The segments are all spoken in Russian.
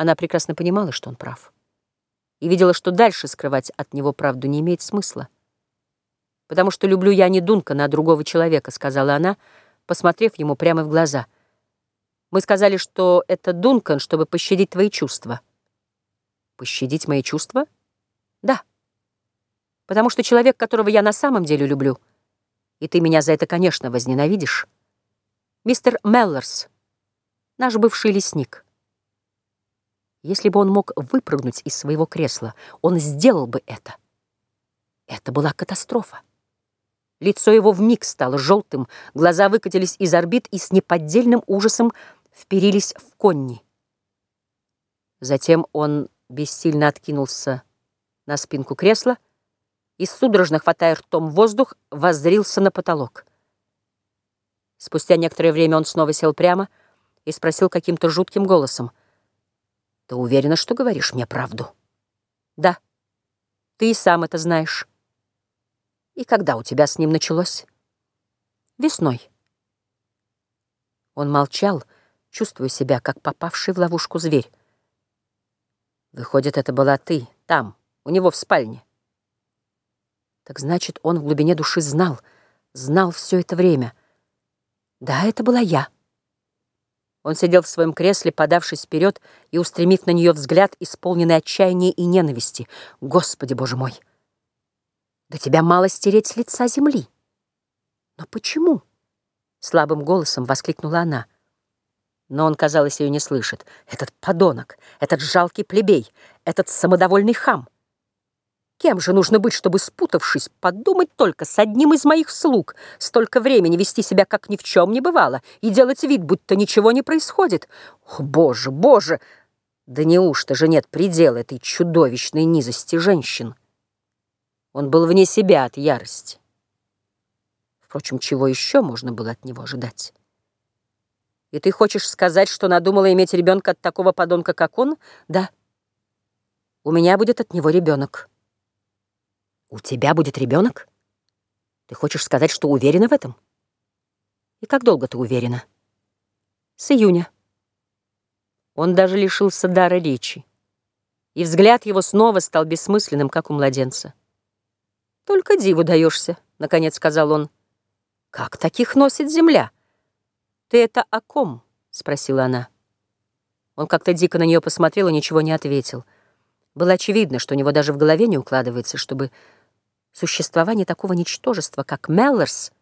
Она прекрасно понимала, что он прав. И видела, что дальше скрывать от него правду не имеет смысла. «Потому что люблю я не Дункана, а другого человека», — сказала она, посмотрев ему прямо в глаза. «Мы сказали, что это Дункан, чтобы пощадить твои чувства». «Пощадить мои чувства?» «Да. Потому что человек, которого я на самом деле люблю, и ты меня за это, конечно, возненавидишь, мистер Меллорс, наш бывший лесник». Если бы он мог выпрыгнуть из своего кресла, он сделал бы это. Это была катастрофа. Лицо его вмиг стало желтым, глаза выкатились из орбит и с неподдельным ужасом вперились в конни. Затем он бессильно откинулся на спинку кресла и, судорожно хватая ртом воздух, воззрился на потолок. Спустя некоторое время он снова сел прямо и спросил каким-то жутким голосом — ты уверена, что говоришь мне правду? Да. Ты и сам это знаешь. И когда у тебя с ним началось? Весной. Он молчал, чувствуя себя, как попавший в ловушку зверь. Выходит, это была ты, там, у него в спальне. Так значит, он в глубине души знал, знал все это время. Да, это была я. Он сидел в своем кресле, подавшись вперед и устремив на нее взгляд, исполненный отчаяния и ненависти. Господи, Боже мой! Да тебя мало стереть с лица земли. Но почему? Слабым голосом воскликнула она. Но он, казалось, ее не слышит. Этот подонок, этот жалкий плебей, этот самодовольный хам — Кем же нужно быть, чтобы, спутавшись, подумать только с одним из моих слуг, столько времени вести себя, как ни в чем не бывало, и делать вид, будто ничего не происходит? О, боже, боже! Да неужто же нет предела этой чудовищной низости женщин? Он был вне себя от ярости. Впрочем, чего еще можно было от него ожидать? И ты хочешь сказать, что надумала иметь ребенка от такого подонка, как он? Да. У меня будет от него ребенок. У тебя будет ребенок? Ты хочешь сказать, что уверена в этом? И как долго ты уверена? С июня. Он даже лишился дара речи. И взгляд его снова стал бессмысленным, как у младенца. «Только диву даешься», — наконец сказал он. «Как таких носит земля?» «Ты это о ком?» — спросила она. Он как-то дико на нее посмотрел и ничего не ответил. Было очевидно, что у него даже в голове не укладывается, чтобы Существование такого ничтожества, как Меллерс,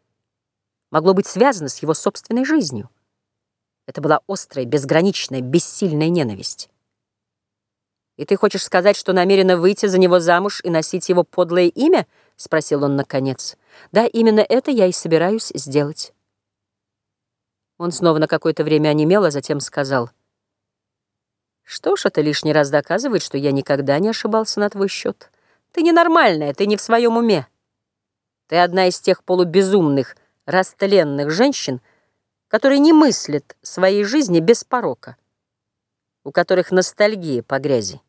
могло быть связано с его собственной жизнью. Это была острая, безграничная, бессильная ненависть. «И ты хочешь сказать, что намерена выйти за него замуж и носить его подлое имя?» — спросил он наконец. «Да, именно это я и собираюсь сделать». Он снова на какое-то время онемел, а затем сказал. «Что ж, это лишний раз доказывает, что я никогда не ошибался на твой счет». Ты ненормальная, ты не в своем уме. Ты одна из тех полубезумных, растленных женщин, которые не мыслят своей жизни без порока, у которых ностальгия по грязи.